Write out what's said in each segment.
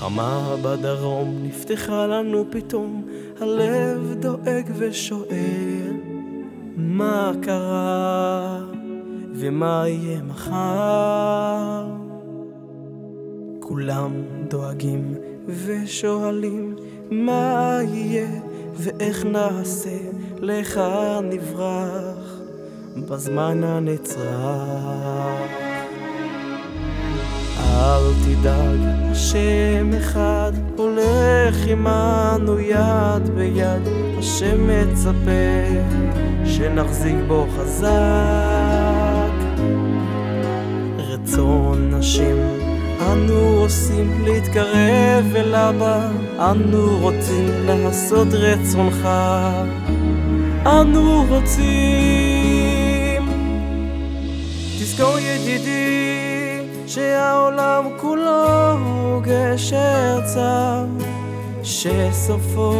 חמה בדרום נפתחה לנו פתאום, הלב דואג ושואל מה קרה ומה יהיה מחר. כולם דואגים ושואלים מה יהיה ואיך נעשה, לך נברח בזמן הנצרך. אל תדאג, השם אחד הולך עמנו יד ביד, השם מצפה שנחזיק בו חזק. רצון נשים אנו עושים להתקרב אל אבא, אנו רוצים לעשות רצונך, אנו רוצים. תזכור ידידי שהעולם כולו הוא גשר צר, שסופו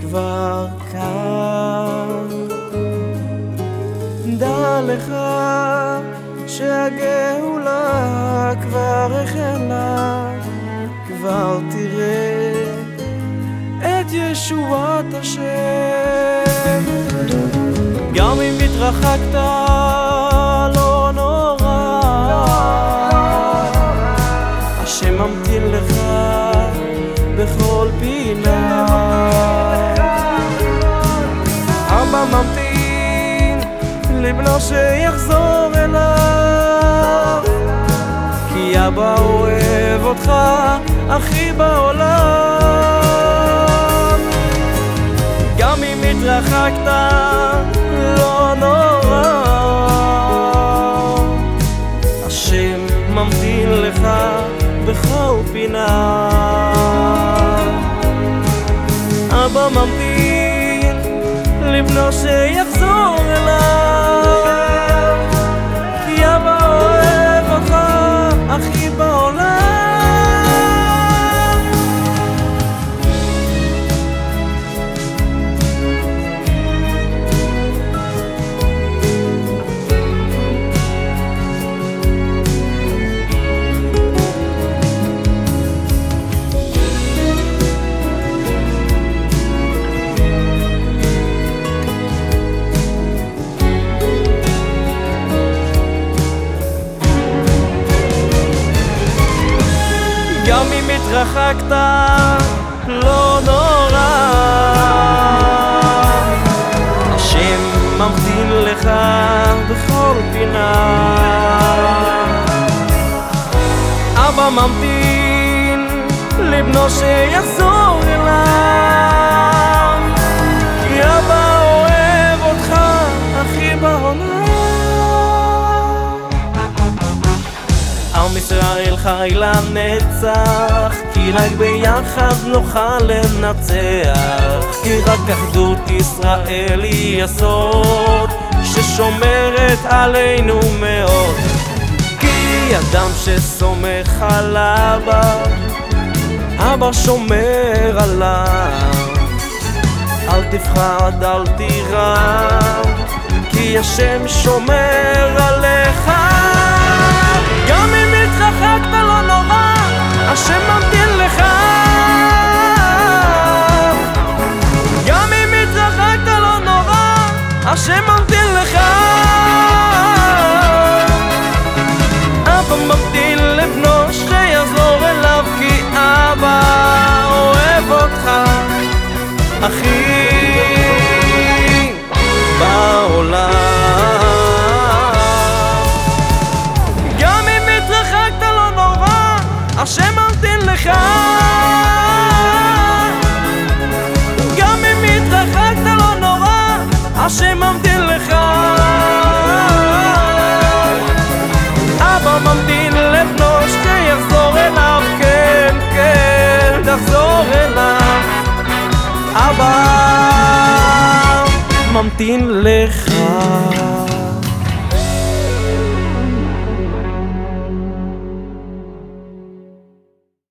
כבר כאן. דע לך שהגאולה כבר החלה, כבר תראה את ישועת השם. גם אם התרחקת לך בכל פינה. אבא ממתין לבנו שיחזור אליו, כי אבא אוהב אותך הכי בעולם. גם אם התרחקת, לא נורא. פינה. אבא ממתין לבנו שיחזור התרחקת, לא נורא. השם ממתין לך בכל פינה. אבא ממתין לבנו שיחזור אליו, כי אבא אוהב אותך הכי בעולם. עם ישראל חי לנצח, כי רק ביחד נוכל לנצח. כי רק אחדות ישראל היא הסוד, ששומרת עלינו מאוד. כי אדם שסומך על אבא, אבא שומר עליו. אל תפחד, אל תירא, כי השם שומר עליך. השם ממתין לך. גם אם התרחקת לא נורא, השם ממתין לך. אבא ממתין לבנו שיחזור אליו, כי אבא אוהב אותך הכי בעולם. אבא ממתין לך